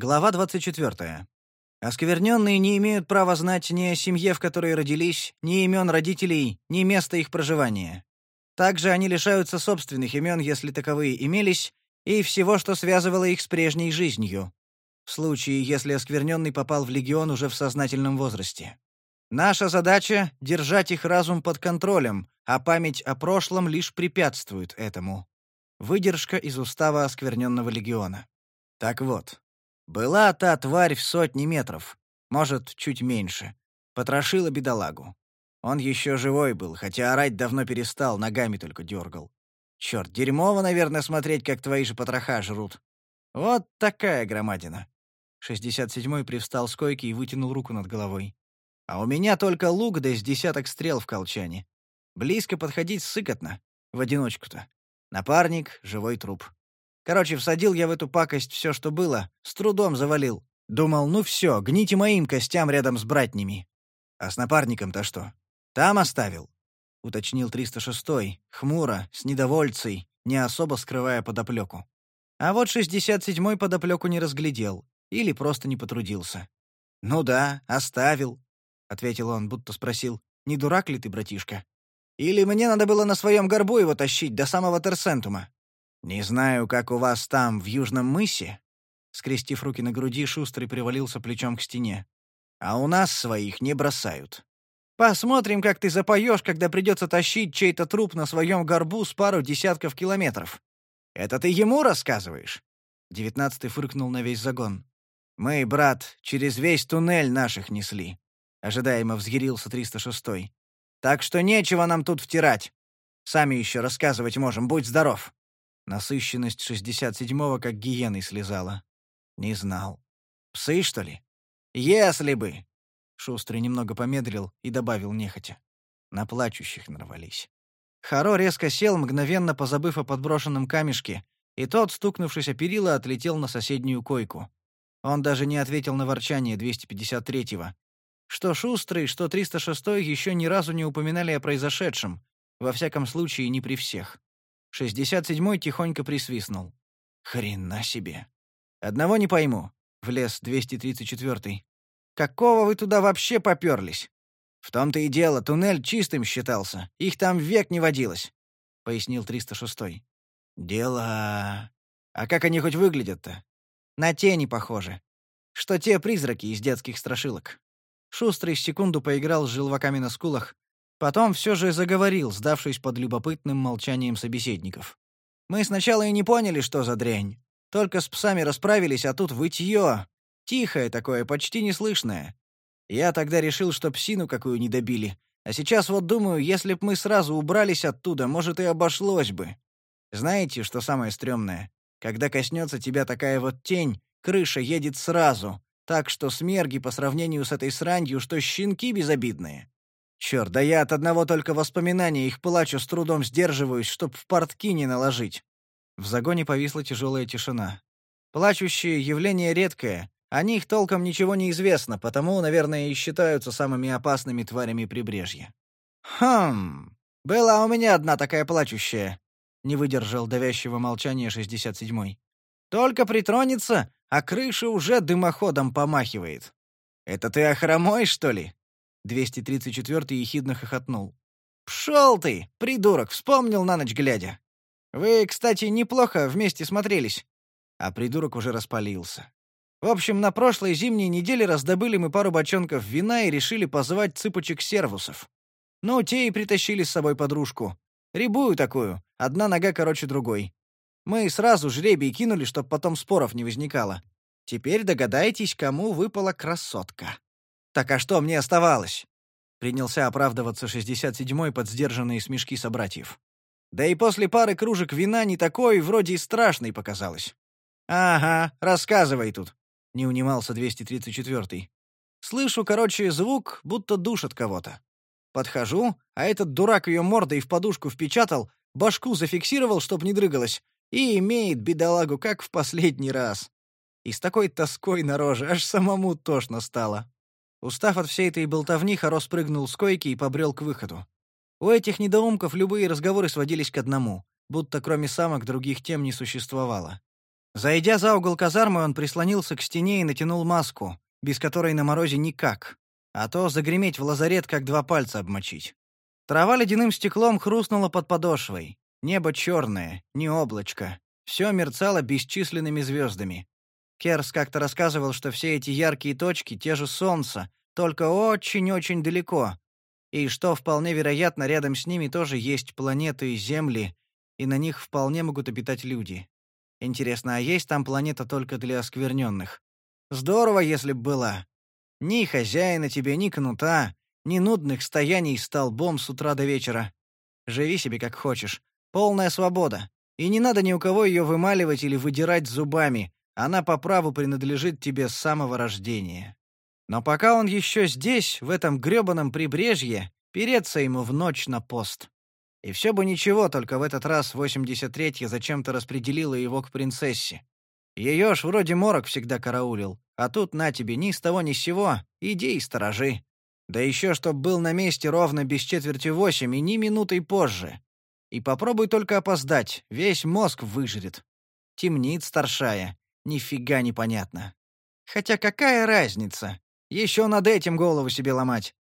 Глава 24. Оскверненные не имеют права знать ни о семье, в которой родились, ни имен родителей, ни места их проживания. Также они лишаются собственных имен, если таковые имелись, и всего, что связывало их с прежней жизнью. В случае, если оскверненный попал в легион уже в сознательном возрасте. Наша задача — держать их разум под контролем, а память о прошлом лишь препятствует этому. Выдержка из устава оскверненного легиона. Так вот, была та тварь в сотни метров, может, чуть меньше. Потрошила бедолагу. Он еще живой был, хотя орать давно перестал, ногами только дергал. Черт, дерьмово, наверное, смотреть, как твои же потроха жрут. Вот такая громадина. 67-й привстал с койки и вытянул руку над головой. А у меня только лук да с десяток стрел в колчане. Близко подходить сыкотно. В одиночку-то. Напарник — живой труп. Короче, всадил я в эту пакость все, что было, с трудом завалил. Думал, ну все, гните моим костям рядом с братнями. А с напарником-то что? Там оставил? Уточнил 306-й, хмуро, с недовольцей, не особо скрывая подоплеку. А вот 67-й подоплеку не разглядел. Или просто не потрудился. «Ну да, оставил», — ответил он, будто спросил, «не дурак ли ты, братишка? Или мне надо было на своем горбу его тащить до самого Терсентума?» «Не знаю, как у вас там, в Южном мысе», — скрестив руки на груди, Шустрый привалился плечом к стене. «А у нас своих не бросают. Посмотрим, как ты запоешь, когда придется тащить чей-то труп на своем горбу с пару десятков километров. Это ты ему рассказываешь?» Девятнадцатый фыркнул на весь загон. «Мы, брат, через весь туннель наших несли», — ожидаемо взъярился 306-й. «Так что нечего нам тут втирать. Сами еще рассказывать можем, будь здоров». Насыщенность шестьдесят седьмого как гиеной слезала. Не знал. Псы, что ли? Если бы! Шустрый немного помедлил и добавил нехотя. На плачущих нарвались. Харо резко сел, мгновенно позабыв о подброшенном камешке, и тот, стукнувшись о перила, отлетел на соседнюю койку. Он даже не ответил на ворчание 253-го. Что Шустрый, что 306-й еще ни разу не упоминали о произошедшем, во всяком случае, не при всех. Шестьдесят седьмой тихонько присвистнул. «Хрена себе!» «Одного не пойму», — влез 234-й. «Какого вы туда вообще поперлись?» «В том-то и дело, туннель чистым считался. Их там век не водилось», — пояснил 306-й. «Дело... А как они хоть выглядят-то?» «На тени похожи. Что те призраки из детских страшилок». Шустрый секунду поиграл с желваками на скулах, Потом все же заговорил, сдавшись под любопытным молчанием собеседников. «Мы сначала и не поняли, что за дрянь. Только с псами расправились, а тут вытье. Тихое такое, почти неслышное. Я тогда решил, что псину какую не добили. А сейчас вот думаю, если б мы сразу убрались оттуда, может, и обошлось бы. Знаете, что самое стрёмное? Когда коснется тебя такая вот тень, крыша едет сразу, так что смерги по сравнению с этой сранью, что щенки безобидные. Черт, да я от одного только воспоминания их плачу, с трудом сдерживаюсь, чтоб в портки не наложить. В загоне повисла тяжелая тишина. Плачущие — явление редкое. О них толком ничего не известно, потому, наверное, и считаются самыми опасными тварями прибрежья. «Хм, была у меня одна такая плачущая», — не выдержал давящего молчания 67-й. «Только притронется, а крыша уже дымоходом помахивает. Это ты охромой, что ли?» 234-й ехидно хохотнул. «Пшел ты, придурок, вспомнил на ночь глядя. Вы, кстати, неплохо вместе смотрелись». А придурок уже распалился. В общем, на прошлой зимней неделе раздобыли мы пару бочонков вина и решили позвать цыпочек-сервусов. Ну, те и притащили с собой подружку. Рябую такую, одна нога короче другой. Мы сразу жребий кинули, чтоб потом споров не возникало. Теперь догадайтесь, кому выпала красотка. «Так а что мне оставалось?» Принялся оправдываться 67-й под сдержанные смешки собратьев. Да и после пары кружек вина не такой, вроде и страшный показалось. «Ага, рассказывай тут», — не унимался 234-й. Слышу, короче, звук, будто душат кого-то. Подхожу, а этот дурак ее мордой в подушку впечатал, башку зафиксировал, чтоб не дрыгалась, и имеет бедолагу, как в последний раз. И с такой тоской на роже аж самому тошно стало. Устав от всей этой болтовни, Харо спрыгнул с койки и побрел к выходу. У этих недоумков любые разговоры сводились к одному, будто кроме самок других тем не существовало. Зайдя за угол казармы, он прислонился к стене и натянул маску, без которой на морозе никак, а то загреметь в лазарет, как два пальца обмочить. Трава ледяным стеклом хрустнула под подошвой. Небо черное, не облачко. Все мерцало бесчисленными звездами. Керс как-то рассказывал, что все эти яркие точки — те же солнца, только очень-очень далеко. И что, вполне вероятно, рядом с ними тоже есть планеты и Земли, и на них вполне могут обитать люди. Интересно, а есть там планета только для оскверненных? Здорово, если б была. Ни хозяина тебе, ни кнута, ни нудных стояний столбом с утра до вечера. Живи себе как хочешь. Полная свобода. И не надо ни у кого ее вымаливать или выдирать зубами. Она по праву принадлежит тебе с самого рождения. Но пока он еще здесь, в этом грёбаном прибрежье, переться ему в ночь на пост. И все бы ничего, только в этот раз 83-я зачем-то распределила его к принцессе. Ее ж вроде морок всегда караулил, а тут на тебе ни с того ни с сего, иди и сторожи. Да еще чтоб был на месте ровно без четверти восемь и ни минутой позже. И попробуй только опоздать, весь мозг выжрет. Темнит старшая, нифига непонятно. Хотя какая разница? Еще над этим голову себе ломать.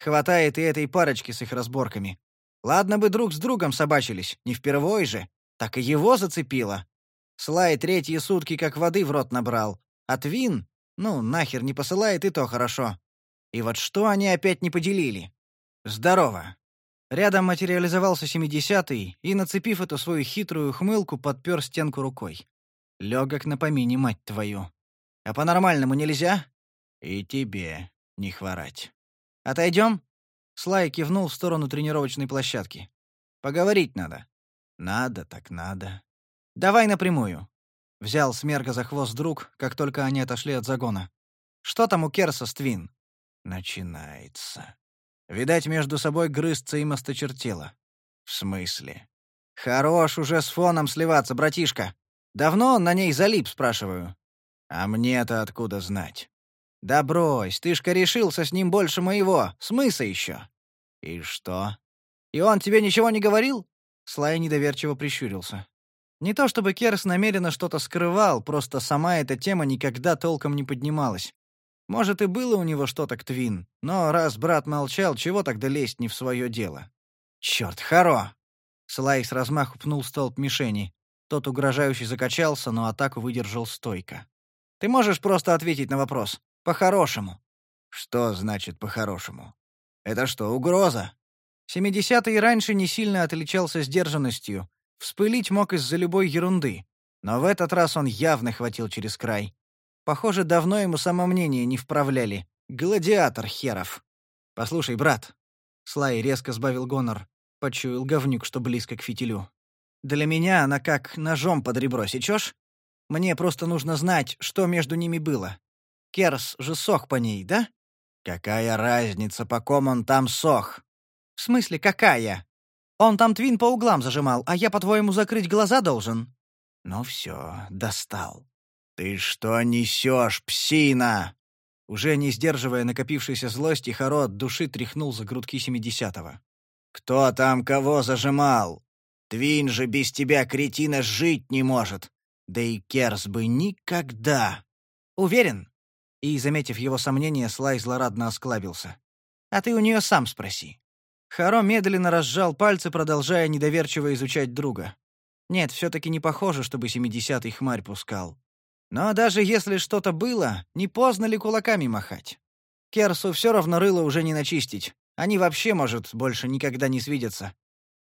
Хватает и этой парочки с их разборками. Ладно бы друг с другом собачились, не впервой же. Так и его зацепило. Слай третьи сутки как воды в рот набрал. А Твин, ну, нахер не посылает и то хорошо. И вот что они опять не поделили? Здорово. Рядом материализовался семидесятый и, нацепив эту свою хитрую хмылку, подпер стенку рукой. Легок на помине, мать твою. А по-нормальному нельзя? И тебе не хворать. Отойдем? Слай кивнул в сторону тренировочной площадки. «Поговорить надо». «Надо так надо». «Давай напрямую». Взял Смерга за хвост друг, как только они отошли от загона. «Что там у Керса с Твин?» «Начинается». Видать, между собой грызться им осточертело. «В смысле?» «Хорош уже с фоном сливаться, братишка. Давно он на ней залип, спрашиваю». «А мне-то откуда знать?» «Да брось, ты ж решился с ним больше моего. Смысл еще?» «И что?» «И он тебе ничего не говорил?» Слай недоверчиво прищурился. Не то чтобы Керс намеренно что-то скрывал, просто сама эта тема никогда толком не поднималась. Может, и было у него что-то к Твин, но раз брат молчал, чего тогда лезть не в свое дело? «Черт, Харо!» Слай с размаху пнул столб мишени. Тот угрожающе закачался, но атаку выдержал стойко. «Ты можешь просто ответить на вопрос. По-хорошему». «Что значит по-хорошему?» «Это что, угроза?» Семидесятый раньше не сильно отличался сдержанностью. Вспылить мог из-за любой ерунды. Но в этот раз он явно хватил через край. Похоже, давно ему самомнение не вправляли. Гладиатор херов. «Послушай, брат». Слай резко сбавил гонор. Почуял говнюк, что близко к фитилю. «Для меня она как ножом под ребро сечешь? Мне просто нужно знать, что между ними было. Керс же сох по ней, да? Какая разница, по ком он там сох? В смысле, какая? Он там твин по углам зажимал, а я, по-твоему, закрыть глаза должен? Ну все, достал. Ты что несешь, псина? Уже не сдерживая накопившейся злости, Харо от души тряхнул за грудки семидесятого. «Кто там кого зажимал? Твин же без тебя, кретина, жить не может. Да и Керс бы никогда. Уверен, и, заметив его сомнение, Слай злорадно осклабился. «А ты у нее сам спроси». Харо медленно разжал пальцы, продолжая недоверчиво изучать друга. Нет, все-таки не похоже, чтобы семидесятый хмарь пускал. Но даже если что-то было, не поздно ли кулаками махать? Керсу все равно рыло уже не начистить. Они вообще, может, больше никогда не свидятся.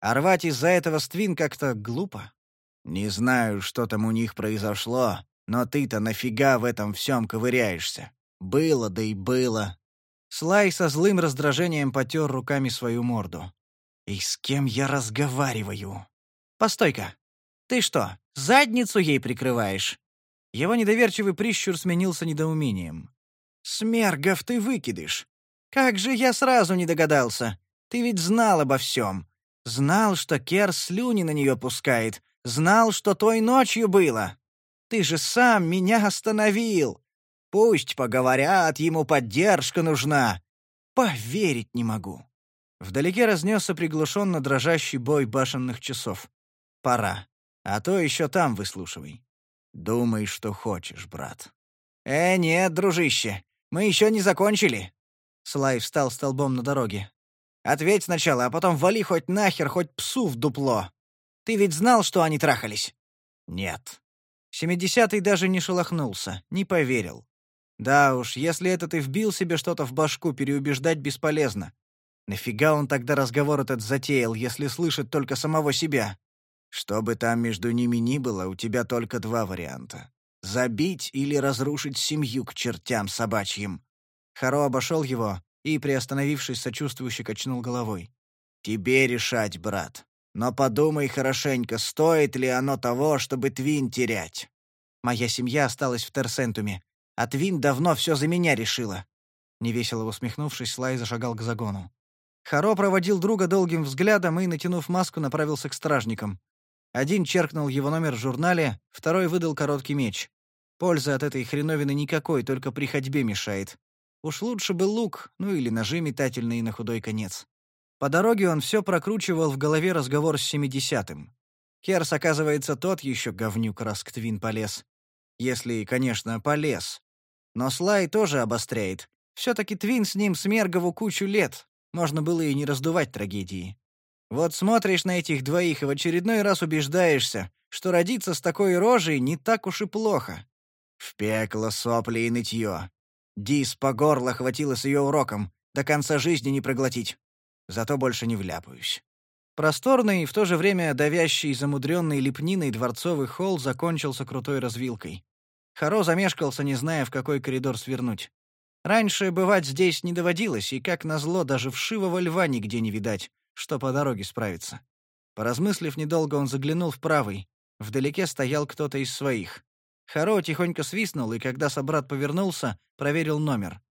А рвать из-за этого ствин как-то глупо. «Не знаю, что там у них произошло, но ты-то нафига в этом всем ковыряешься? Было да и было». Слай со злым раздражением потер руками свою морду. «И с кем я разговариваю?» «Постой-ка. Ты что, задницу ей прикрываешь?» Его недоверчивый прищур сменился недоумением. «Смергов ты выкидыш! Как же я сразу не догадался! Ты ведь знал обо всем! Знал, что Кер слюни на нее пускает! Знал, что той ночью было!» Ты же сам меня остановил. Пусть поговорят, ему поддержка нужна. Поверить не могу». Вдалеке разнесся приглушенно дрожащий бой башенных часов. «Пора. А то еще там выслушивай». Думай, что хочешь, брат. Э, нет, дружище, мы еще не закончили. Слай встал столбом на дороге. Ответь сначала, а потом вали хоть нахер, хоть псу в дупло. Ты ведь знал, что они трахались? Нет. Семидесятый даже не шелохнулся, не поверил. Да уж, если это ты вбил себе что-то в башку, переубеждать бесполезно. Нафига он тогда разговор этот затеял, если слышит только самого себя? Что бы там между ними ни было, у тебя только два варианта. Забить или разрушить семью к чертям собачьим. Харо обошел его и, приостановившись, сочувствующе качнул головой. «Тебе решать, брат. Но подумай хорошенько, стоит ли оно того, чтобы Твин терять. Моя семья осталась в Терсентуме, а Твин давно все за меня решила». Невесело усмехнувшись, Слай зашагал к загону. Харо проводил друга долгим взглядом и, натянув маску, направился к стражникам. Один черкнул его номер в журнале, второй выдал короткий меч. Пользы от этой хреновины никакой, только при ходьбе мешает. Уж лучше бы лук, ну или ножи метательные на худой конец. По дороге он все прокручивал в голове разговор с семидесятым. Керс, оказывается, тот еще говнюк, раз к Твин полез. Если, конечно, полез. Но Слай тоже обостряет. Все-таки Твин с ним с Мергову кучу лет. Можно было и не раздувать трагедии. Вот смотришь на этих двоих и в очередной раз убеждаешься, что родиться с такой рожей не так уж и плохо. В пекло сопли и нытье. Дис по горло хватило с ее уроком, до конца жизни не проглотить. Зато больше не вляпаюсь. Просторный и в то же время давящий замудренный лепниной дворцовый холл закончился крутой развилкой. Харо замешкался, не зная, в какой коридор свернуть. Раньше бывать здесь не доводилось, и, как назло, даже вшивого льва нигде не видать, что по дороге справиться. Поразмыслив недолго, он заглянул в правый. Вдалеке стоял кто-то из своих. Харо тихонько свистнул, и когда собрат повернулся, проверил номер.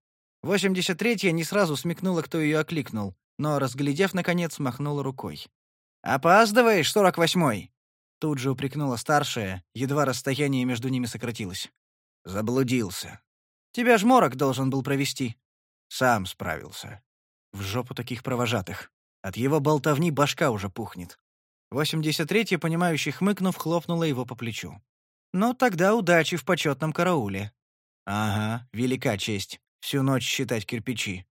83-я не сразу смекнула, кто ее окликнул, но, разглядев, наконец, махнула рукой. «Опаздываешь, 48-й!» Тут же упрекнула старшая, едва расстояние между ними сократилось. «Заблудился. Тебя ж морок должен был провести». «Сам справился. В жопу таких провожатых. От его болтовни башка уже пухнет. 83-я, понимающий хмыкнув, хлопнула его по плечу. «Ну, тогда удачи в почетном карауле». «Ага, велика честь. Всю ночь считать кирпичи.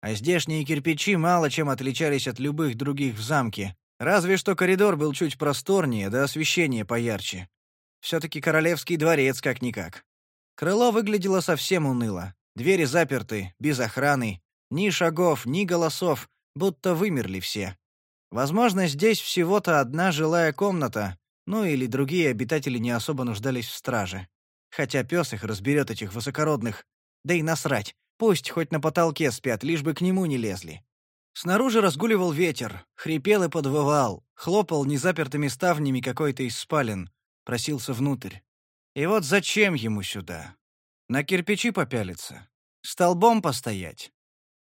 А здешние кирпичи мало чем отличались от любых других в замке. Разве что коридор был чуть просторнее, да освещение поярче. Все-таки королевский дворец как-никак. Крыло выглядело совсем уныло. Двери заперты, без охраны. Ни шагов, ни голосов, будто вымерли все. Возможно, здесь всего-то одна жилая комната, ну или другие обитатели не особо нуждались в страже. Хотя пес их разберет этих высокородных. Да и насрать, пусть хоть на потолке спят, лишь бы к нему не лезли. Снаружи разгуливал ветер, хрипел и подвывал, хлопал незапертыми ставнями какой-то из спален, просился внутрь. И вот зачем ему сюда? На кирпичи попялиться? Столбом постоять?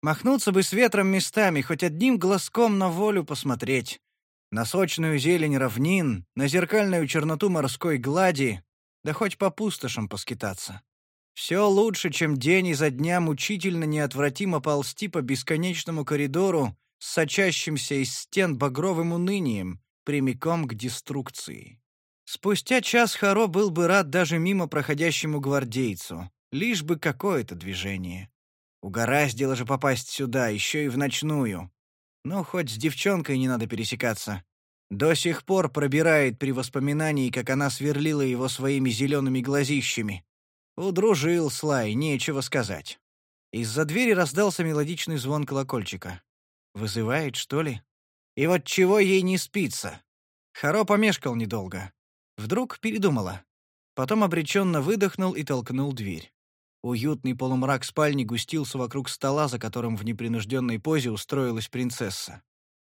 Махнуться бы с ветром местами, хоть одним глазком на волю посмотреть. На сочную зелень равнин, на зеркальную черноту морской глади, да хоть по пустошам поскитаться. Все лучше, чем день изо дня мучительно неотвратимо ползти по бесконечному коридору с сочащимся из стен багровым унынием, прямиком к деструкции. Спустя час Харо был бы рад даже мимо проходящему гвардейцу, лишь бы какое-то движение. Угораздило же попасть сюда, еще и в ночную. Ну, хоть с девчонкой не надо пересекаться. До сих пор пробирает при воспоминании, как она сверлила его своими зелеными глазищами. Удружил Слай, нечего сказать. Из-за двери раздался мелодичный звон колокольчика. Вызывает, что ли? И вот чего ей не спится? Харо помешкал недолго. Вдруг передумала. Потом обреченно выдохнул и толкнул дверь. Уютный полумрак спальни густился вокруг стола, за которым в непринужденной позе устроилась принцесса.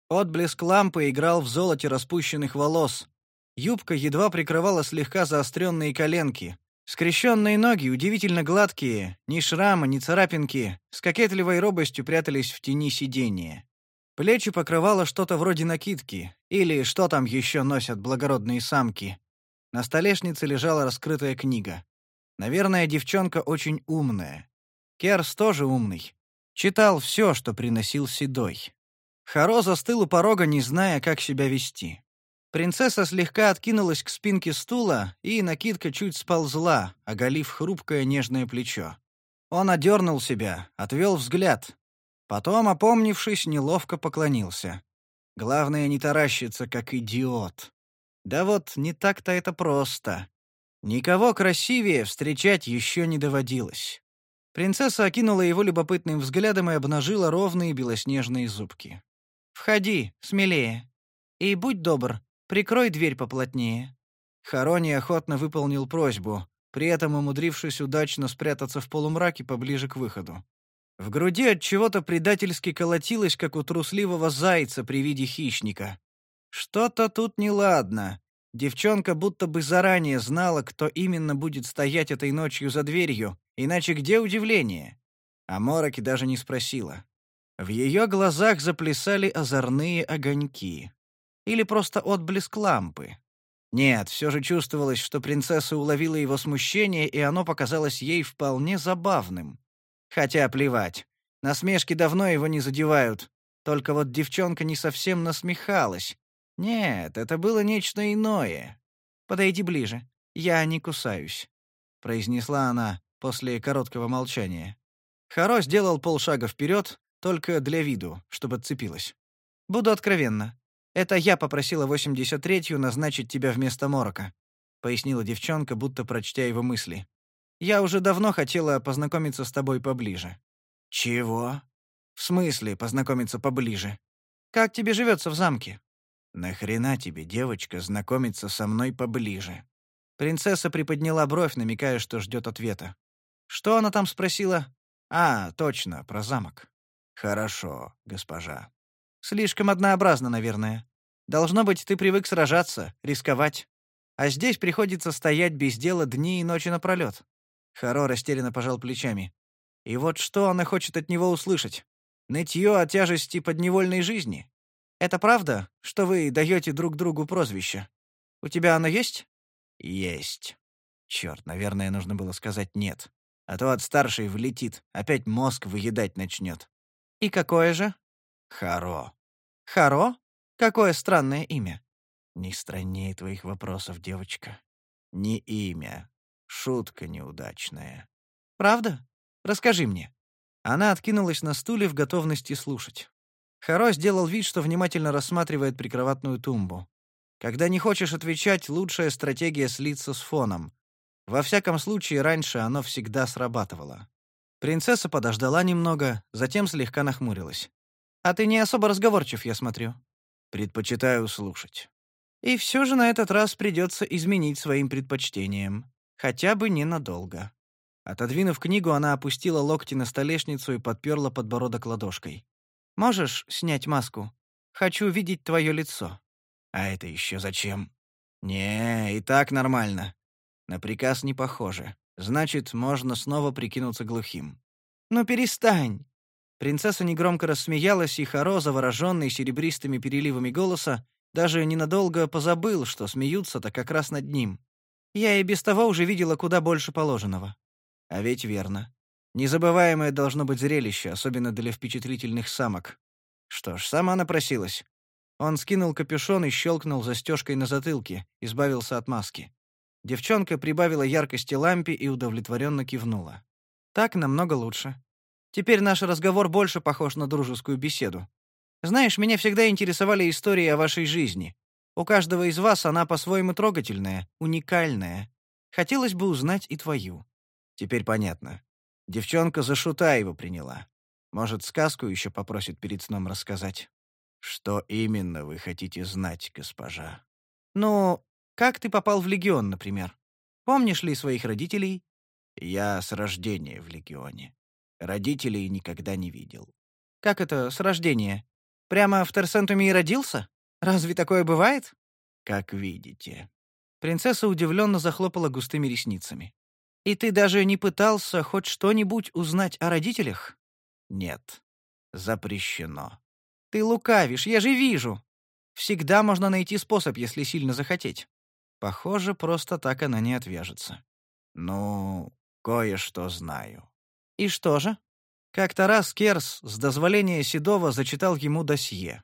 Отблеск лампы играл в золоте распущенных волос. Юбка едва прикрывала слегка заостренные коленки. Скрещенные ноги, удивительно гладкие, ни шрама, ни царапинки, с кокетливой робостью прятались в тени сидения. Плечи покрывало что-то вроде накидки, или что там еще носят благородные самки. На столешнице лежала раскрытая книга. Наверное, девчонка очень умная. Керс тоже умный. Читал все, что приносил Седой. Харо застыл у порога, не зная, как себя вести. Принцесса слегка откинулась к спинке стула, и накидка чуть сползла, оголив хрупкое нежное плечо. Он одернул себя, отвел взгляд. Потом, опомнившись, неловко поклонился. Главное, не таращиться, как идиот. Да вот не так-то это просто. Никого красивее встречать еще не доводилось. Принцесса окинула его любопытным взглядом и обнажила ровные белоснежные зубки. «Входи, смелее. И будь добр, прикрой дверь поплотнее». Харони охотно выполнил просьбу, при этом умудрившись удачно спрятаться в полумраке поближе к выходу. В груди от чего-то предательски колотилось, как у трусливого зайца при виде хищника. Что-то тут неладно. Девчонка будто бы заранее знала, кто именно будет стоять этой ночью за дверью, иначе где удивление? А Мороки даже не спросила. В ее глазах заплясали озорные огоньки. Или просто отблеск лампы. Нет, все же чувствовалось, что принцесса уловила его смущение, и оно показалось ей вполне забавным. Хотя плевать. Насмешки давно его не задевают. Только вот девчонка не совсем насмехалась. Нет, это было нечто иное. «Подойди ближе. Я не кусаюсь», — произнесла она после короткого молчания. Харо сделал полшага вперед, только для виду, чтобы отцепилась. «Буду откровенна. Это я попросила 83-ю назначить тебя вместо Морока», — пояснила девчонка, будто прочтя его мысли. «Я уже давно хотела познакомиться с тобой поближе». «Чего?» «В смысле познакомиться поближе? Как тебе живется в замке?» «Нахрена тебе, девочка, знакомиться со мной поближе?» Принцесса приподняла бровь, намекая, что ждет ответа. «Что она там спросила?» «А, точно, про замок». «Хорошо, госпожа». «Слишком однообразно, наверное. Должно быть, ты привык сражаться, рисковать. А здесь приходится стоять без дела дни и ночи напролет. Харо растерянно пожал плечами. И вот что она хочет от него услышать? Нытье о тяжести подневольной жизни? Это правда, что вы даете друг другу прозвище? У тебя оно есть? Есть. Черт, наверное, нужно было сказать нет. А то от старшей влетит, опять мозг выедать начнет. И какое же? Харо. Харо? Какое странное имя. Не страннее твоих вопросов, девочка. Не имя. Шутка неудачная. Правда? Расскажи мне. Она откинулась на стуле в готовности слушать. Харо сделал вид, что внимательно рассматривает прикроватную тумбу. Когда не хочешь отвечать, лучшая стратегия слиться с фоном. Во всяком случае, раньше оно всегда срабатывало. Принцесса подождала немного, затем слегка нахмурилась. «А ты не особо разговорчив, я смотрю». Предпочитаю слушать. И все же на этот раз придется изменить своим предпочтениям. Хотя бы ненадолго. Отодвинув книгу, она опустила локти на столешницу и подперла подбородок ладошкой. «Можешь снять маску? Хочу видеть твое лицо». «А это еще зачем?» «Не, и так нормально. На приказ не похоже. Значит, можно снова прикинуться глухим». «Ну перестань!» Принцесса негромко рассмеялась, и Харо, завороженный серебристыми переливами голоса, даже ненадолго позабыл, что смеются-то как раз над ним. Я и без того уже видела куда больше положенного. А ведь верно. Незабываемое должно быть зрелище, особенно для впечатлительных самок. Что ж, сама напросилась. Он скинул капюшон и щелкнул застежкой на затылке, избавился от маски. Девчонка прибавила яркости лампе и удовлетворенно кивнула. «Так намного лучше. Теперь наш разговор больше похож на дружескую беседу. Знаешь, меня всегда интересовали истории о вашей жизни. У каждого из вас она по-своему трогательная, уникальная. Хотелось бы узнать и твою. Теперь понятно. Девчонка за шута его приняла. Может, сказку еще попросит перед сном рассказать. Что именно вы хотите знать, госпожа? Ну, как ты попал в легион, например? Помнишь ли своих родителей? Я с рождения в легионе. Родителей никогда не видел. Как это с рождения? Прямо в Терсентуме и родился? Разве такое бывает? Как видите. Принцесса удивленно захлопала густыми ресницами. И ты даже не пытался хоть что-нибудь узнать о родителях? Нет. Запрещено. Ты лукавишь, я же вижу. Всегда можно найти способ, если сильно захотеть. Похоже, просто так она не отвяжется. Ну, кое-что знаю. И что же? Как-то раз Керс с дозволения Седова зачитал ему досье.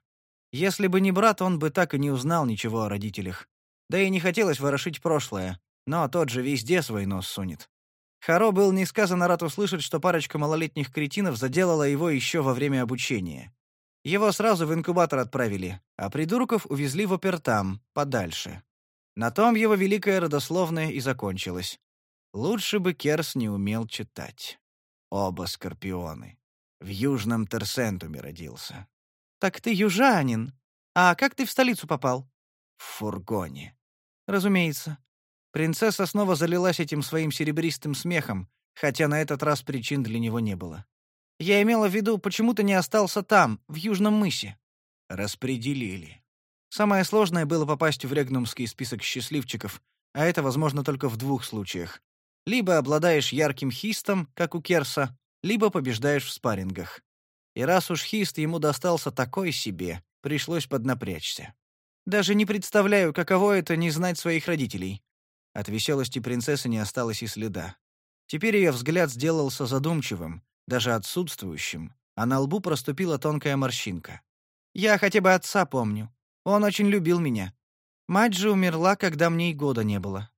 Если бы не брат, он бы так и не узнал ничего о родителях. Да и не хотелось ворошить прошлое, но тот же везде свой нос сунет. Харо был несказанно рад услышать, что парочка малолетних кретинов заделала его еще во время обучения. Его сразу в инкубатор отправили, а придурков увезли в опертам, подальше. На том его великое родословное и закончилось. Лучше бы Керс не умел читать. Оба скорпионы. В Южном Терсентуме родился. «Так ты южанин. А как ты в столицу попал?» В фургоне. «Разумеется. Принцесса снова залилась этим своим серебристым смехом, хотя на этот раз причин для него не было. «Я имела в виду, почему ты не остался там, в Южном мысе?» «Распределили. Самое сложное было попасть в регнумский список счастливчиков, а это возможно только в двух случаях. Либо обладаешь ярким хистом, как у Керса, либо побеждаешь в спаррингах. И раз уж хист ему достался такой себе, пришлось поднапрячься. Даже не представляю, каково это не знать своих родителей. От веселости принцессы не осталось и следа. Теперь ее взгляд сделался задумчивым, даже отсутствующим, а на лбу проступила тонкая морщинка. «Я хотя бы отца помню. Он очень любил меня. Мать же умерла, когда мне и года не было».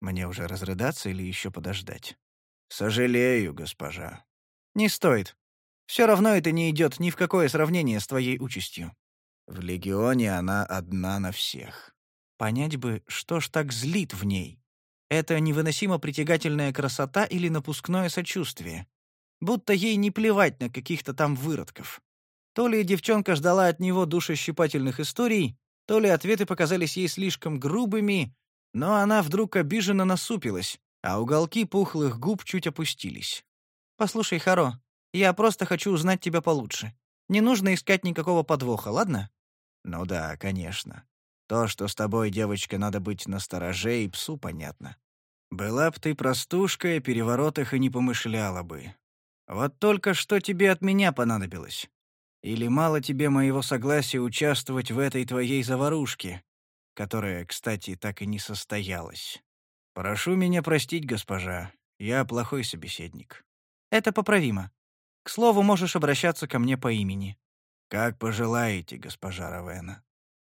«Мне уже разрыдаться или еще подождать?» «Сожалею, госпожа». «Не стоит. Все равно это не идет ни в какое сравнение с твоей участью». «В Легионе она одна на всех. Понять бы, что ж так злит в ней. Это невыносимо притягательная красота или напускное сочувствие. Будто ей не плевать на каких-то там выродков. То ли девчонка ждала от него душещипательных историй, то ли ответы показались ей слишком грубыми, но она вдруг обиженно насупилась, а уголки пухлых губ чуть опустились. «Послушай, Харо, я просто хочу узнать тебя получше. Не нужно искать никакого подвоха, ладно?» «Ну да, конечно. То, что с тобой, девочка, надо быть настороже, и псу понятно. Была б ты простушкой, о переворотах и не помышляла бы. Вот только что тебе от меня понадобилось? Или мало тебе моего согласия участвовать в этой твоей заварушке, которая, кстати, так и не состоялась? Прошу меня простить, госпожа, я плохой собеседник. Это поправимо. К слову, можешь обращаться ко мне по имени. Как пожелаете, госпожа Равена.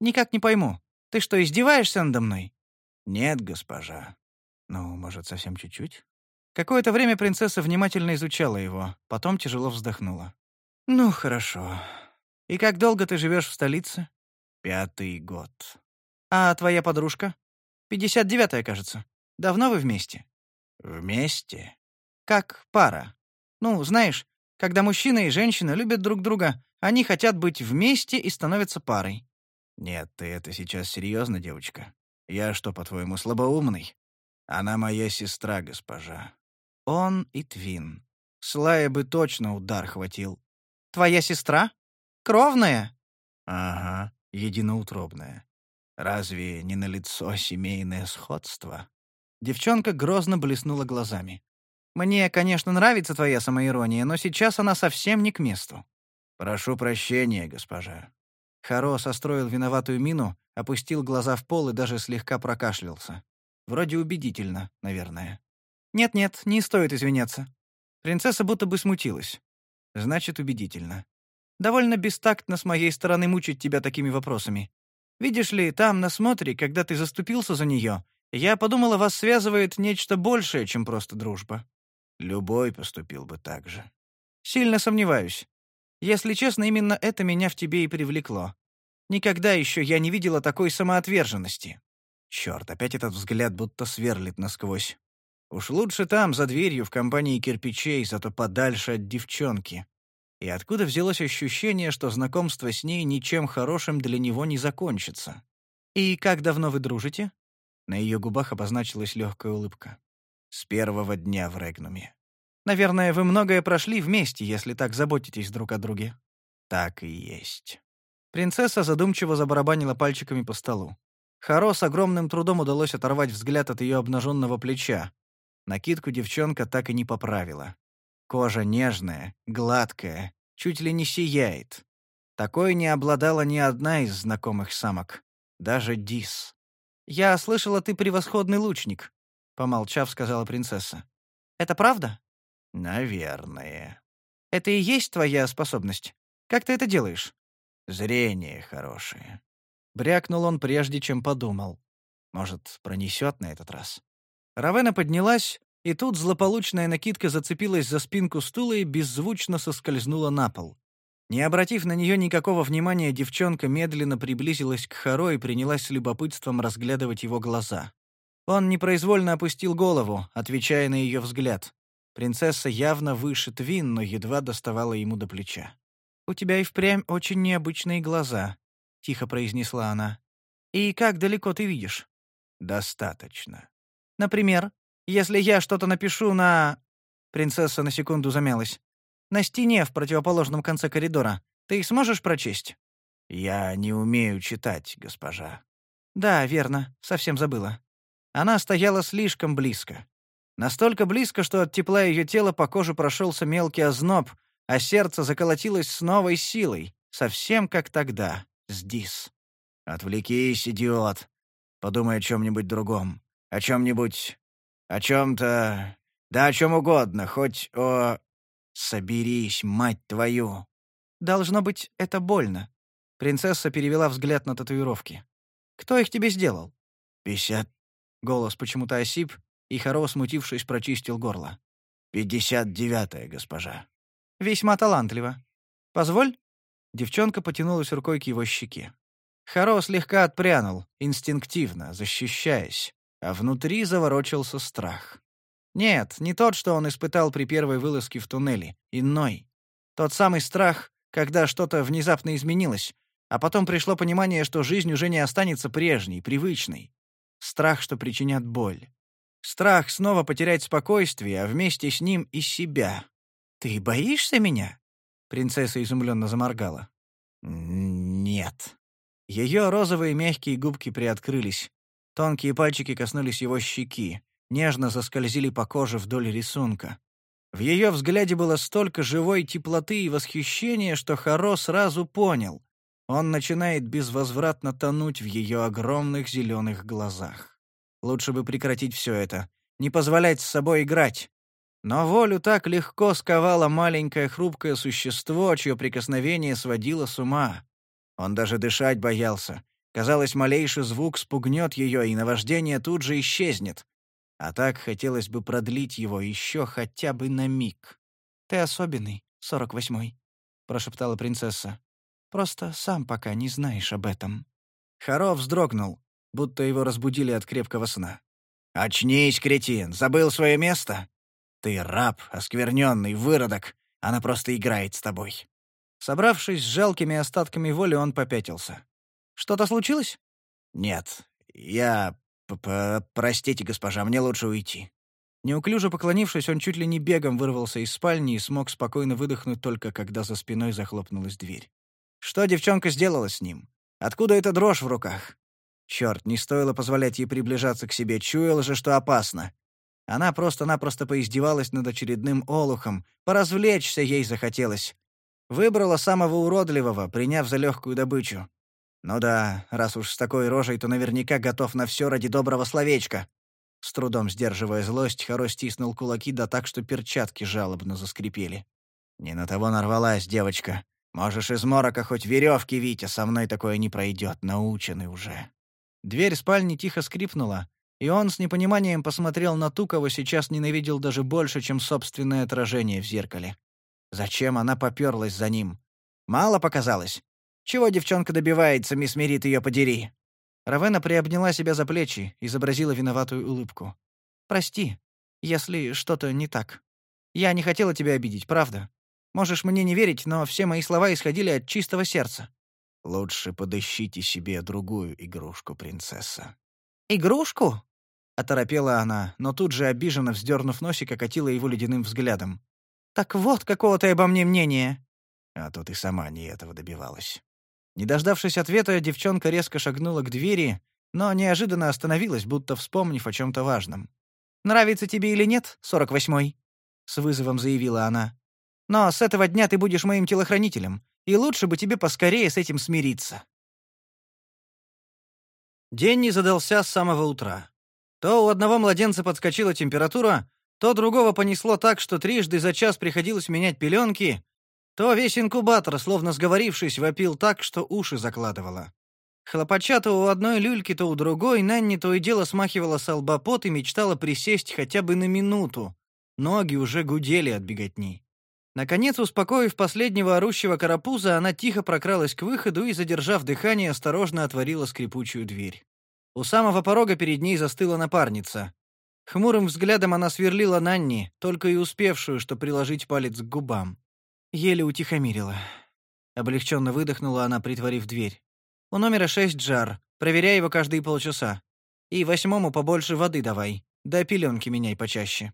Никак не пойму. Ты что, издеваешься надо мной? Нет, госпожа. Ну, может, совсем чуть-чуть? Какое-то время принцесса внимательно изучала его, потом тяжело вздохнула. «Ну, хорошо. И как долго ты живешь в столице?» «Пятый год». «А твоя подружка?» «Пятьдесят девятая, кажется. Давно вы вместе?» «Вместе?» «Как пара. Ну, знаешь, когда мужчина и женщина любят друг друга, они хотят быть вместе и становятся парой». «Нет, ты это сейчас серьезно, девочка? Я что, по-твоему, слабоумный?» Она моя сестра, госпожа. Он и Твин. Слая бы точно удар хватил. Твоя сестра? Кровная? Ага, единоутробная. Разве не налицо семейное сходство? Девчонка грозно блеснула глазами. Мне, конечно, нравится твоя самоирония, но сейчас она совсем не к месту. Прошу прощения, госпожа. Харо состроил виноватую мину, опустил глаза в пол и даже слегка прокашлялся. Вроде убедительно, наверное. Нет-нет, не стоит извиняться. Принцесса будто бы смутилась. Значит, убедительно. Довольно бестактно с моей стороны мучить тебя такими вопросами. Видишь ли, там, на смотре, когда ты заступился за нее, я подумала, вас связывает нечто большее, чем просто дружба. Любой поступил бы так же. Сильно сомневаюсь. Если честно, именно это меня в тебе и привлекло. Никогда еще я не видела такой самоотверженности. Черт, опять этот взгляд будто сверлит насквозь. Уж лучше там, за дверью, в компании кирпичей, зато подальше от девчонки. И откуда взялось ощущение, что знакомство с ней ничем хорошим для него не закончится? «И как давно вы дружите?» На ее губах обозначилась легкая улыбка. «С первого дня в Регнуме». «Наверное, вы многое прошли вместе, если так заботитесь друг о друге». «Так и есть». Принцесса задумчиво забарабанила пальчиками по столу. Харо с огромным трудом удалось оторвать взгляд от ее обнаженного плеча. Накидку девчонка так и не поправила. Кожа нежная, гладкая, чуть ли не сияет. Такой не обладала ни одна из знакомых самок, даже Дис. «Я слышала, ты превосходный лучник», — помолчав, сказала принцесса. «Это правда?» «Наверное». «Это и есть твоя способность? Как ты это делаешь?» Зрение хорошее. Брякнул он, прежде чем подумал. Может, пронесет на этот раз. Равена поднялась, и тут злополучная накидка зацепилась за спинку стула и беззвучно соскользнула на пол. Не обратив на нее никакого внимания, девчонка медленно приблизилась к Харо и принялась с любопытством разглядывать его глаза. Он непроизвольно опустил голову, отвечая на ее взгляд. Принцесса явно выше Твин, но едва доставала ему до плеча. «У тебя и впрямь очень необычные глаза», — тихо произнесла она. «И как далеко ты видишь?» «Достаточно». «Например, если я что-то напишу на...» Принцесса на секунду замялась. «На стене в противоположном конце коридора. Ты сможешь прочесть?» «Я не умею читать, госпожа». «Да, верно. Совсем забыла. Она стояла слишком близко. Настолько близко, что от тепла ее тела по коже прошелся мелкий озноб, а сердце заколотилось с новой силой, совсем как тогда, с Дис. «Отвлекись, идиот. Подумай о чем-нибудь другом. О чем-нибудь... О чем-то... Да о чем угодно, хоть о... Соберись, мать твою!» «Должно быть, это больно». Принцесса перевела взгляд на татуировки. «Кто их тебе сделал?» «Пятьдесят Голос почему-то осип, и Харо, смутившись, прочистил горло. «Пятьдесят девятая, госпожа». «Весьма талантливо. Позволь?» Девчонка потянулась рукой к его щеке. Харо слегка отпрянул, инстинктивно, защищаясь, а внутри заворочился страх. Нет, не тот, что он испытал при первой вылазке в туннеле, иной. Тот самый страх, когда что-то внезапно изменилось, а потом пришло понимание, что жизнь уже не останется прежней, привычной. Страх, что причинят боль. Страх снова потерять спокойствие, а вместе с ним и себя. «Ты боишься меня?» Принцесса изумленно заморгала. «Нет». Ее розовые мягкие губки приоткрылись. Тонкие пальчики коснулись его щеки, нежно заскользили по коже вдоль рисунка. В ее взгляде было столько живой теплоты и восхищения, что Харо сразу понял. Он начинает безвозвратно тонуть в ее огромных зеленых глазах. Лучше бы прекратить все это, не позволять с собой играть. Но волю так легко сковало маленькое хрупкое существо, чье прикосновение сводило с ума. Он даже дышать боялся. Казалось, малейший звук спугнет ее, и наваждение тут же исчезнет. А так хотелось бы продлить его еще хотя бы на миг. «Ты особенный, сорок восьмой», — прошептала принцесса. Просто сам пока не знаешь об этом». Харо вздрогнул, будто его разбудили от крепкого сна. «Очнись, кретин! Забыл свое место? Ты раб, оскверненный, выродок. Она просто играет с тобой». Собравшись с жалкими остатками воли, он попятился. «Что-то случилось?» «Нет. Я... П -п Простите, госпожа, мне лучше уйти». Неуклюже поклонившись, он чуть ли не бегом вырвался из спальни и смог спокойно выдохнуть только когда за спиной захлопнулась дверь. Что девчонка сделала с ним? Откуда эта дрожь в руках? Черт, не стоило позволять ей приближаться к себе, чуял же, что опасно. Она просто-напросто поиздевалась над очередным олухом, поразвлечься ей захотелось. Выбрала самого уродливого, приняв за легкую добычу. Ну да, раз уж с такой рожей, то наверняка готов на все ради доброго словечка. С трудом сдерживая злость, Харо стиснул кулаки да так, что перчатки жалобно заскрипели. «Не на того нарвалась девочка. Можешь из морока хоть веревки вить, а со мной такое не пройдет, наученный уже». Дверь спальни тихо скрипнула, и он с непониманием посмотрел на ту, кого сейчас ненавидел даже больше, чем собственное отражение в зеркале. Зачем она попёрлась за ним? Мало показалось. Чего девчонка добивается, мисс Мерит, ее подери? Равена приобняла себя за плечи, изобразила виноватую улыбку. «Прости, если что-то не так. Я не хотела тебя обидеть, правда. Можешь мне не верить, но все мои слова исходили от чистого сердца». «Лучше подыщите себе другую игрушку, принцесса». «Игрушку?» — оторопела она, но тут же, обиженно вздернув носик, окатила его ледяным взглядом. «Так вот, какого ты обо мне мнения!» А то ты сама не этого добивалась. Не дождавшись ответа, девчонка резко шагнула к двери, но неожиданно остановилась, будто вспомнив о чем-то важном. «Нравится тебе или нет, сорок восьмой?» — с вызовом заявила она. Но с этого дня ты будешь моим телохранителем, и лучше бы тебе поскорее с этим смириться». День не задался с самого утра. То у одного младенца подскочила температура, то другого понесло так, что трижды за час приходилось менять пеленки, то весь инкубатор, словно сговорившись, вопил так, что уши закладывало. Хлопача у одной люльки, то у другой, Нанни то и дело смахивала с лба пот и мечтала присесть хотя бы на минуту. Ноги уже гудели от беготни. Наконец, успокоив последнего орущего карапуза, она тихо прокралась к выходу и, задержав дыхание, осторожно отворила скрипучую дверь. У самого порога перед ней застыла напарница. Хмурым взглядом она сверлила Нанни, только и успевшую, что приложить палец к губам. Еле утихомирила. Облегченно выдохнула она, притворив дверь. «У номера шесть джар. Проверяй его каждые полчаса. И восьмому побольше воды давай. Да пеленки меняй почаще.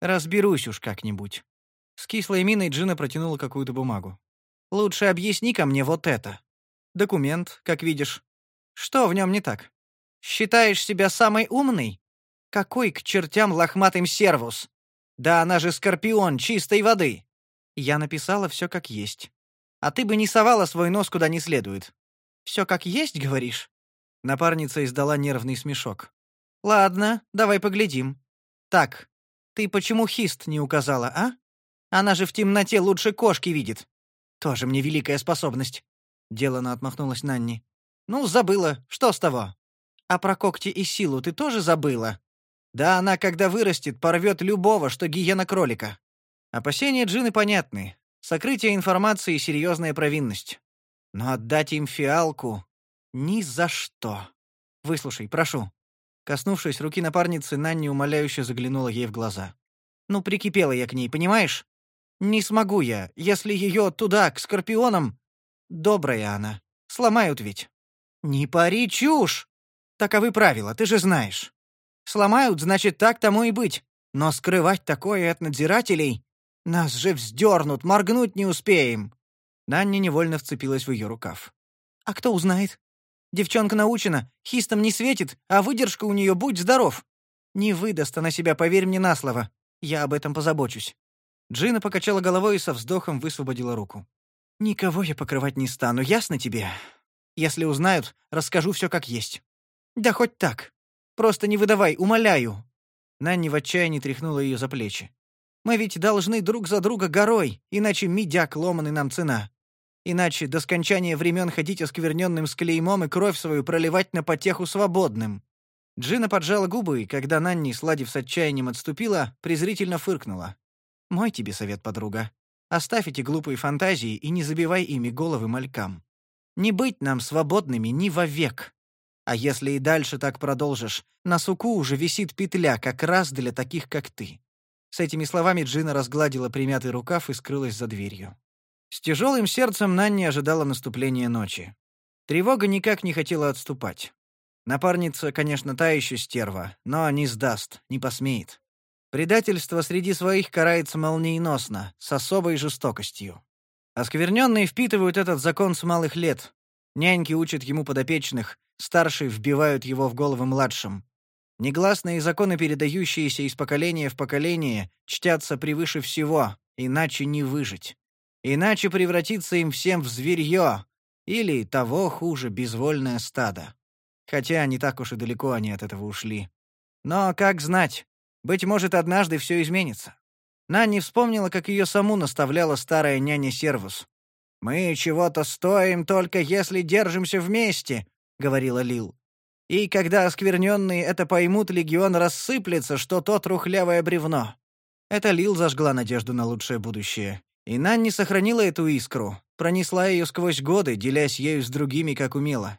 Разберусь уж как-нибудь». С кислой миной Джина протянула какую-то бумагу. «Лучше объясни-ка мне вот это. Документ, как видишь. Что в нем не так? Считаешь себя самой умной? Какой к чертям лохматым сервус? Да она же скорпион чистой воды!» Я написала все как есть. А ты бы не совала свой нос куда не следует. Все как есть, говоришь? Напарница издала нервный смешок. Ладно, давай поглядим. Так, ты почему хист не указала, а? Она же в темноте лучше кошки видит. Тоже мне великая способность. Делано отмахнулась Нанни. Ну, забыла. Что с того? А про когти и силу ты тоже забыла? Да она, когда вырастет, порвет любого, что гиена кролика. Опасения Джины понятны. Сокрытие информации — серьезная провинность. Но отдать им фиалку — ни за что. Выслушай, прошу». Коснувшись руки напарницы, Нанни умоляюще заглянула ей в глаза. «Ну, прикипела я к ней, понимаешь? Не смогу я, если ее туда, к скорпионам... Добрая она. Сломают ведь». «Не пари чушь! Таковы правила, ты же знаешь. Сломают, значит, так тому и быть. Но скрывать такое от надзирателей нас же вздернут, моргнуть не успеем!» Нанни невольно вцепилась в ее рукав. «А кто узнает? Девчонка научена, хистом не светит, а выдержка у нее будь здоров. Не выдаст она себя, поверь мне на слово. Я об этом позабочусь». Джина покачала головой и со вздохом высвободила руку. «Никого я покрывать не стану, ясно тебе? Если узнают, расскажу все как есть. Да хоть так. Просто не выдавай, умоляю». Нанни в отчаянии тряхнула ее за плечи. Мы ведь должны друг за друга горой, иначе медяк ломаный нам цена. Иначе до скончания времен ходить оскверненным с клеймом и кровь свою проливать на потеху свободным». Джина поджала губы, и когда Нанни, сладив с отчаянием, отступила, презрительно фыркнула. «Мой тебе совет, подруга. Оставь эти глупые фантазии и не забивай ими головы малькам. Не быть нам свободными ни вовек. А если и дальше так продолжишь, на суку уже висит петля как раз для таких, как ты. С этими словами Джина разгладила примятый рукав и скрылась за дверью. С тяжелым сердцем Нанни ожидала наступления ночи. Тревога никак не хотела отступать. Напарница, конечно, та еще стерва, но не сдаст, не посмеет. Предательство среди своих карается молниеносно, с особой жестокостью. Оскверненные впитывают этот закон с малых лет. Няньки учат ему подопечных, старшие вбивают его в головы младшим. Негласные законы, передающиеся из поколения в поколение, чтятся превыше всего, иначе не выжить. Иначе превратиться им всем в зверье, или, того хуже, безвольное стадо. Хотя не так уж и далеко они от этого ушли. Но как знать, быть может, однажды все изменится. Нанни вспомнила, как ее саму наставляла старая няня Сервус. «Мы чего-то стоим, только если держимся вместе», — говорила Лил. И когда оскверненные это поймут, легион рассыплется, что то трухлявое бревно. Это Лил зажгла надежду на лучшее будущее. И Нанни сохранила эту искру, пронесла ее сквозь годы, делясь ею с другими, как умела.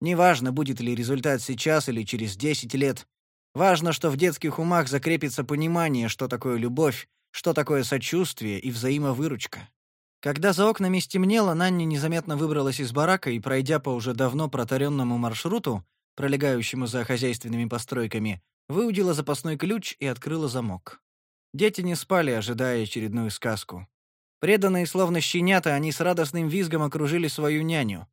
Неважно, будет ли результат сейчас или через десять лет. Важно, что в детских умах закрепится понимание, что такое любовь, что такое сочувствие и взаимовыручка. Когда за окнами стемнело, Нанни незаметно выбралась из барака и, пройдя по уже давно протаренному маршруту, пролегающему за хозяйственными постройками, выудила запасной ключ и открыла замок. Дети не спали, ожидая очередную сказку. Преданные словно щенята, они с радостным визгом окружили свою няню.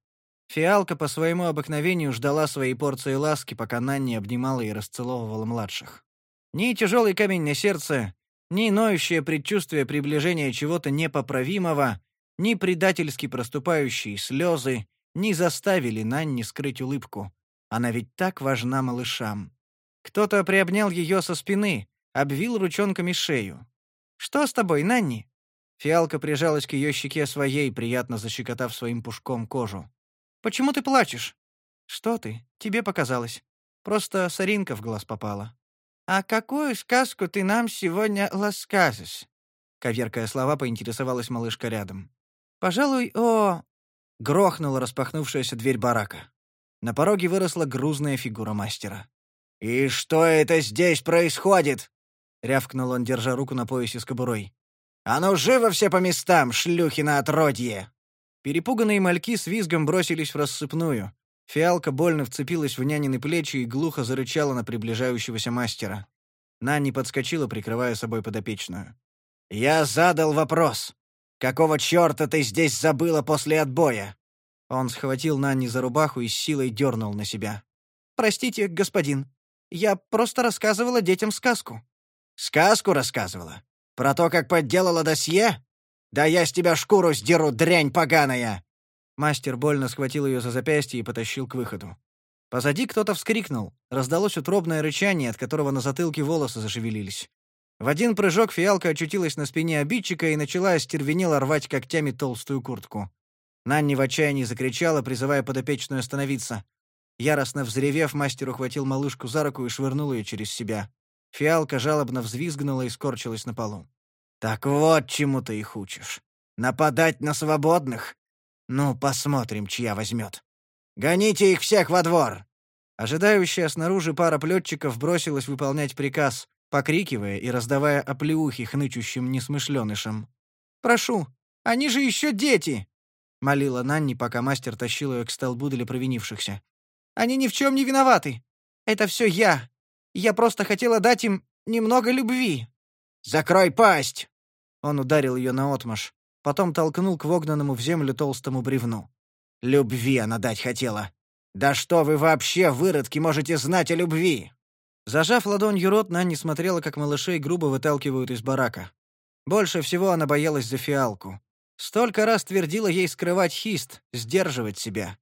Фиалка по своему обыкновению ждала своей порции ласки, пока Нанни обнимала и расцеловывала младших. Ни тяжелый камень на сердце, ни ноющее предчувствие приближения чего-то непоправимого, ни предательски проступающие слезы не заставили Нанни скрыть улыбку. Она ведь так важна малышам. Кто-то приобнял ее со спины, обвил ручонками шею. «Что с тобой, Нанни?» Фиалка прижалась к ее щеке своей, приятно защекотав своим пушком кожу. «Почему ты плачешь?» «Что ты? Тебе показалось. Просто соринка в глаз попала». «А какую сказку ты нам сегодня ласкажешь?» Коверкая слова, поинтересовалась малышка рядом. «Пожалуй, о...» Грохнула распахнувшаяся дверь барака. На пороге выросла грузная фигура мастера. «И что это здесь происходит?» — рявкнул он, держа руку на поясе с кобурой. «А ну живо все по местам, шлюхи на отродье!» Перепуганные мальки с визгом бросились в рассыпную. Фиалка больно вцепилась в нянины плечи и глухо зарычала на приближающегося мастера. Нанни подскочила, прикрывая собой подопечную. «Я задал вопрос. Какого черта ты здесь забыла после отбоя?» Он схватил Нанни за рубаху и с силой дернул на себя. «Простите, господин. Я просто рассказывала детям сказку». «Сказку рассказывала? Про то, как подделала досье? Да я с тебя шкуру сдеру, дрянь поганая!» Мастер больно схватил ее за запястье и потащил к выходу. Позади кто-то вскрикнул. Раздалось утробное рычание, от которого на затылке волосы зашевелились. В один прыжок фиалка очутилась на спине обидчика и начала остервенело рвать когтями толстую куртку. Нанни в отчаянии закричала, призывая подопечную остановиться. Яростно взревев, мастер ухватил малышку за руку и швырнул ее через себя. Фиалка жалобно взвизгнула и скорчилась на полу. «Так вот чему ты их учишь. Нападать на свободных? Ну, посмотрим, чья возьмет. Гоните их всех во двор!» Ожидающая снаружи пара плетчиков бросилась выполнять приказ, покрикивая и раздавая оплеухи хнычущим несмышленышам. «Прошу, они же еще дети!» — молила Нанни, пока мастер тащил ее к столбу для провинившихся. «Они ни в чем не виноваты. Это все я. Я просто хотела дать им немного любви». «Закрой пасть!» Он ударил ее наотмашь, потом толкнул к вогнанному в землю толстому бревну. «Любви она дать хотела. Да что вы вообще, выродки, можете знать о любви?» Зажав ладонью рот, Нанни смотрела, как малышей грубо выталкивают из барака. Больше всего она боялась за фиалку. Столько раз твердила ей скрывать хист, сдерживать себя.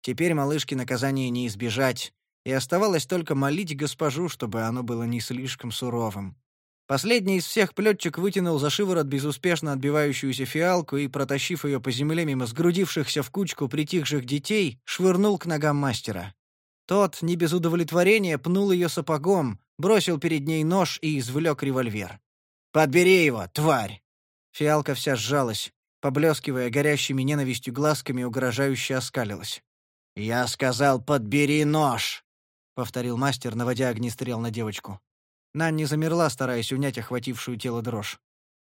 Теперь малышке наказания не избежать, и оставалось только молить госпожу, чтобы оно было не слишком суровым. Последний из всех плетчик вытянул за шиворот безуспешно отбивающуюся фиалку и, протащив ее по земле мимо сгрудившихся в кучку притихших детей, швырнул к ногам мастера. Тот, не без удовлетворения, пнул ее сапогом, бросил перед ней нож и извлек револьвер. «Подбери его, тварь!» Фиалка вся сжалась, поблескивая горящими ненавистью глазками, угрожающе оскалилась. «Я сказал, подбери нож!» — повторил мастер, наводя огнестрел на девочку. Нанни замерла, стараясь унять охватившую тело дрожь.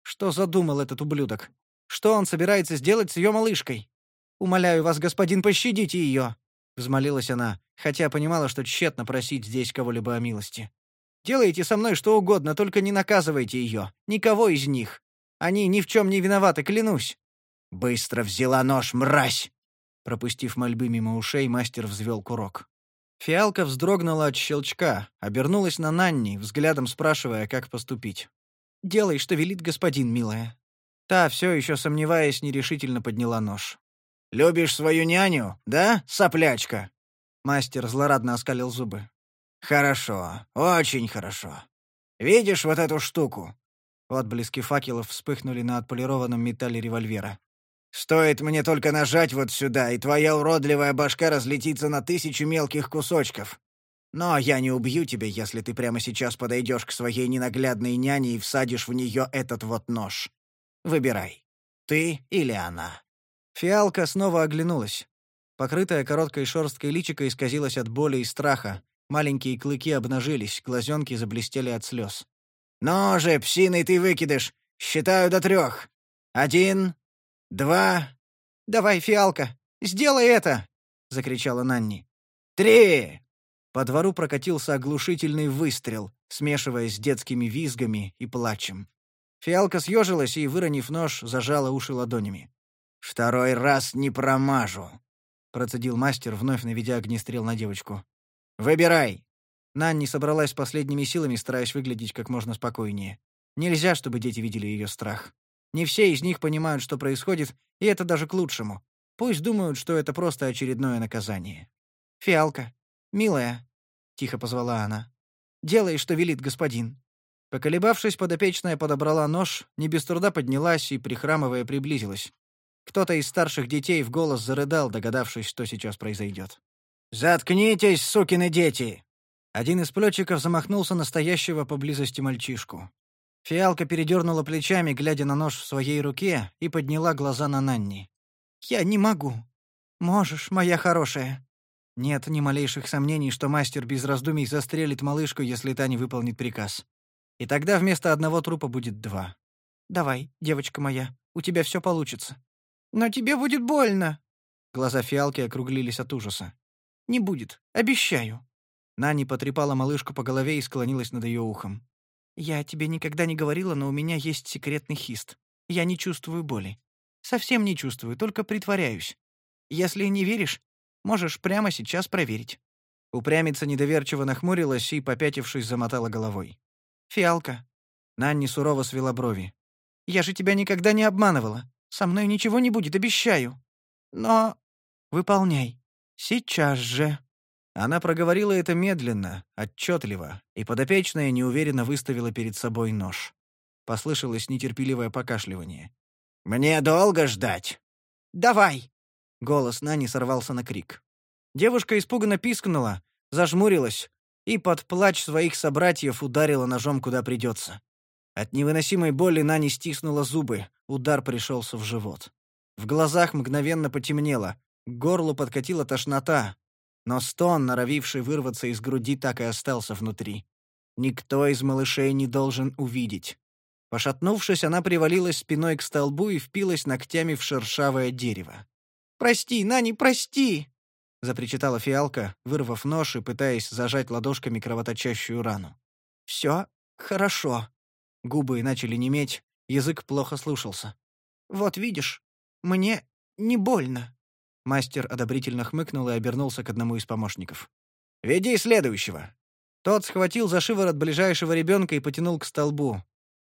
Что задумал этот ублюдок? Что он собирается сделать с ее малышкой? «Умоляю вас, господин, пощадите ее!» — взмолилась она, хотя понимала, что тщетно просить здесь кого-либо о милости. «Делайте со мной что угодно, только не наказывайте ее. Никого из них. Они ни в чем не виноваты, клянусь». «Быстро взяла нож, мразь!» Пропустив мольбы мимо ушей, мастер взвел курок. Фиалка вздрогнула от щелчка, обернулась на Нанни, взглядом спрашивая, как поступить. «Делай, что велит господин, милая». Та, все еще сомневаясь, нерешительно подняла нож. «Любишь свою няню, да, соплячка?» Мастер злорадно оскалил зубы. «Хорошо, очень хорошо. Видишь вот эту штуку?» Отблески факелов вспыхнули на отполированном металле револьвера. Стоит мне только нажать вот сюда, и твоя уродливая башка разлетится на тысячи мелких кусочков. Но я не убью тебя, если ты прямо сейчас подойдешь к своей ненаглядной няне и всадишь в нее этот вот нож. Выбирай. Ты или она». Фиалка снова оглянулась. Покрытая короткой шерсткой личико исказилась от боли и страха. Маленькие клыки обнажились, глазенки заблестели от слез. «Ну же, псиный ты выкидыш! Считаю до трех. Один, два...» «Давай, фиалка, сделай это!» — закричала Нанни. «Три!» По двору прокатился оглушительный выстрел, смешиваясь с детскими визгами и плачем. Фиалка съежилась и, выронив нож, зажала уши ладонями. «Второй раз не промажу», — процедил мастер, вновь наведя огнестрел на девочку. «Выбирай!» Нанни собралась последними силами, стараясь выглядеть как можно спокойнее. Нельзя, чтобы дети видели ее страх. Не все из них понимают, что происходит, и это даже к лучшему. Пусть думают, что это просто очередное наказание. «Фиалка, милая», — тихо позвала она, — «делай, что велит господин». Поколебавшись, подопечная подобрала нож, не без труда поднялась и, прихрамывая, приблизилась. Кто-то из старших детей в голос зарыдал, догадавшись, что сейчас произойдет. «Заткнитесь, сукины дети!» Один из плетчиков замахнулся на стоящего поблизости мальчишку. Фиалка передернула плечами, глядя на нож в своей руке, и подняла глаза на Нанни. «Я не могу. Можешь, моя хорошая». Нет ни малейших сомнений, что мастер без раздумий застрелит малышку, если та не выполнит приказ. И тогда вместо одного трупа будет два. «Давай, девочка моя, у тебя все получится». «Но тебе будет больно». Глаза фиалки округлились от ужаса. «Не будет, обещаю». Нани потрепала малышку по голове и склонилась над ее ухом. «Я тебе никогда не говорила, но у меня есть секретный хист. Я не чувствую боли. Совсем не чувствую, только притворяюсь. Если не веришь, можешь прямо сейчас проверить». Упрямица недоверчиво нахмурилась и, попятившись, замотала головой. «Фиалка». Нанни сурово свела брови. «Я же тебя никогда не обманывала. Со мной ничего не будет, обещаю. Но... Выполняй. Сейчас же». Она проговорила это медленно, отчетливо, и подопечная неуверенно выставила перед собой нож. Послышалось нетерпеливое покашливание. «Мне долго ждать?» «Давай!» Голос Нани сорвался на крик. Девушка испуганно пискнула, зажмурилась и под плач своих собратьев ударила ножом куда придется. От невыносимой боли Нани стиснула зубы, удар пришелся в живот. В глазах мгновенно потемнело, к горлу подкатила тошнота, но стон, норовивший вырваться из груди, так и остался внутри. Никто из малышей не должен увидеть. Пошатнувшись, она привалилась спиной к столбу и впилась ногтями в шершавое дерево. «Прости, Нани, прости!» — запричитала фиалка, вырвав нож и пытаясь зажать ладошками кровоточащую рану. «Все хорошо». Губы начали неметь, язык плохо слушался. «Вот видишь, мне не больно». Мастер одобрительно хмыкнул и обернулся к одному из помощников. «Веди следующего». Тот схватил за шиворот ближайшего ребенка и потянул к столбу.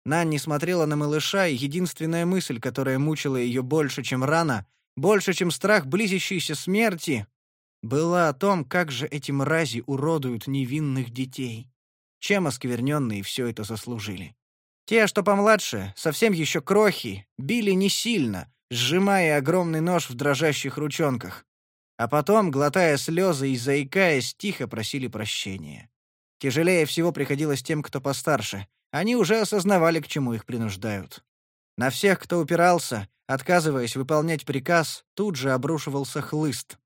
Нанни смотрела на малыша, и единственная мысль, которая мучила ее больше, чем рана, больше, чем страх близящейся смерти, была о том, как же эти мрази уродуют невинных детей. Чем оскверненные все это заслужили. Те, что помладше, совсем еще крохи, били не сильно, сжимая огромный нож в дрожащих ручонках. А потом, глотая слезы и заикаясь, тихо просили прощения. Тяжелее всего приходилось тем, кто постарше. Они уже осознавали, к чему их принуждают. На всех, кто упирался, отказываясь выполнять приказ, тут же обрушивался хлыст.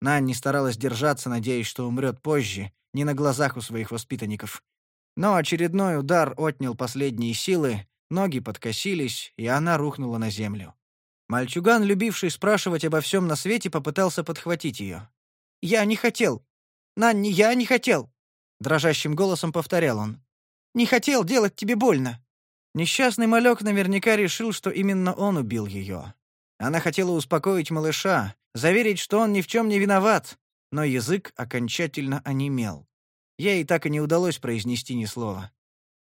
Нанни старалась держаться, надеясь, что умрет позже, не на глазах у своих воспитанников. Но очередной удар отнял последние силы, ноги подкосились, и она рухнула на землю. Мальчуган, любивший спрашивать обо всем на свете, попытался подхватить ее. «Я не хотел! Нанни, я не хотел!» Дрожащим голосом повторял он. «Не хотел делать тебе больно!» Несчастный малек наверняка решил, что именно он убил ее. Она хотела успокоить малыша, заверить, что он ни в чем не виноват, но язык окончательно онемел. Ей так и не удалось произнести ни слова.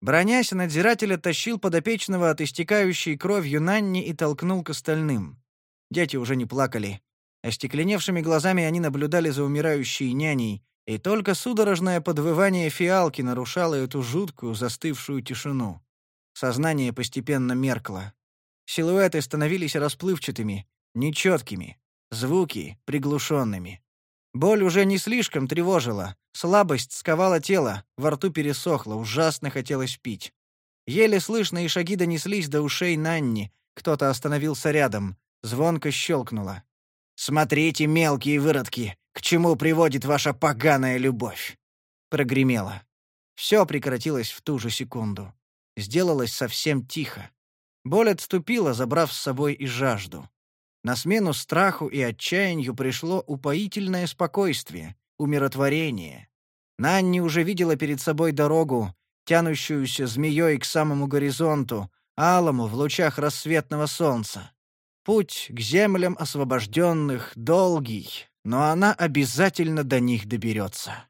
Бронясь, надзиратель оттащил подопечного от истекающей кровью Нанни и толкнул к остальным. Дети уже не плакали. Остекленевшими глазами они наблюдали за умирающей няней, и только судорожное подвывание фиалки нарушало эту жуткую застывшую тишину. Сознание постепенно меркло. Силуэты становились расплывчатыми, нечеткими, звуки — приглушенными. Боль уже не слишком тревожила, слабость сковала тело, во рту пересохло, ужасно хотелось пить. Еле слышные шаги донеслись до ушей Нанни, кто-то остановился рядом, звонко щелкнуло. «Смотрите, мелкие выродки, к чему приводит ваша поганая любовь!» Прогремело. Все прекратилось в ту же секунду. Сделалось совсем тихо. Боль отступила, забрав с собой и жажду. На смену страху и отчаянию пришло упоительное спокойствие, умиротворение. Нанни уже видела перед собой дорогу, тянущуюся змеей к самому горизонту, алому в лучах рассветного солнца. Путь к землям освобожденных долгий, но она обязательно до них доберется.